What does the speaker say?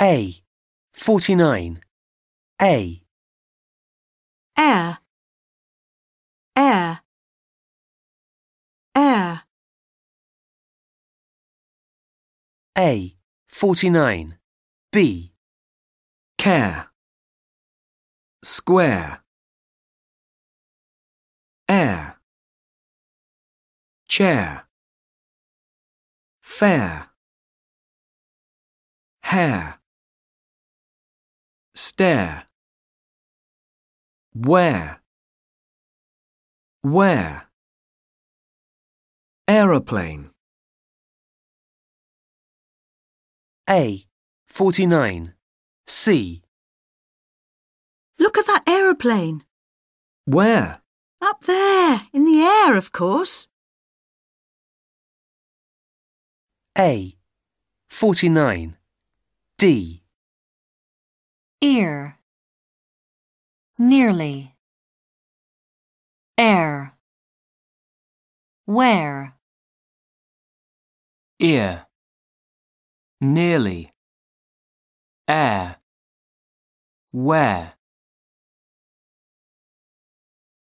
A. 49. A. air, air, air, A. 49. B. care, square, air, chair, fair, hair, stare, where, where, aeroplane, A. 49. C. Look at that aeroplane. where, Up there, in the air, of course. A. 49. D. ear, nearly, air, where, ear, nearly, air, where.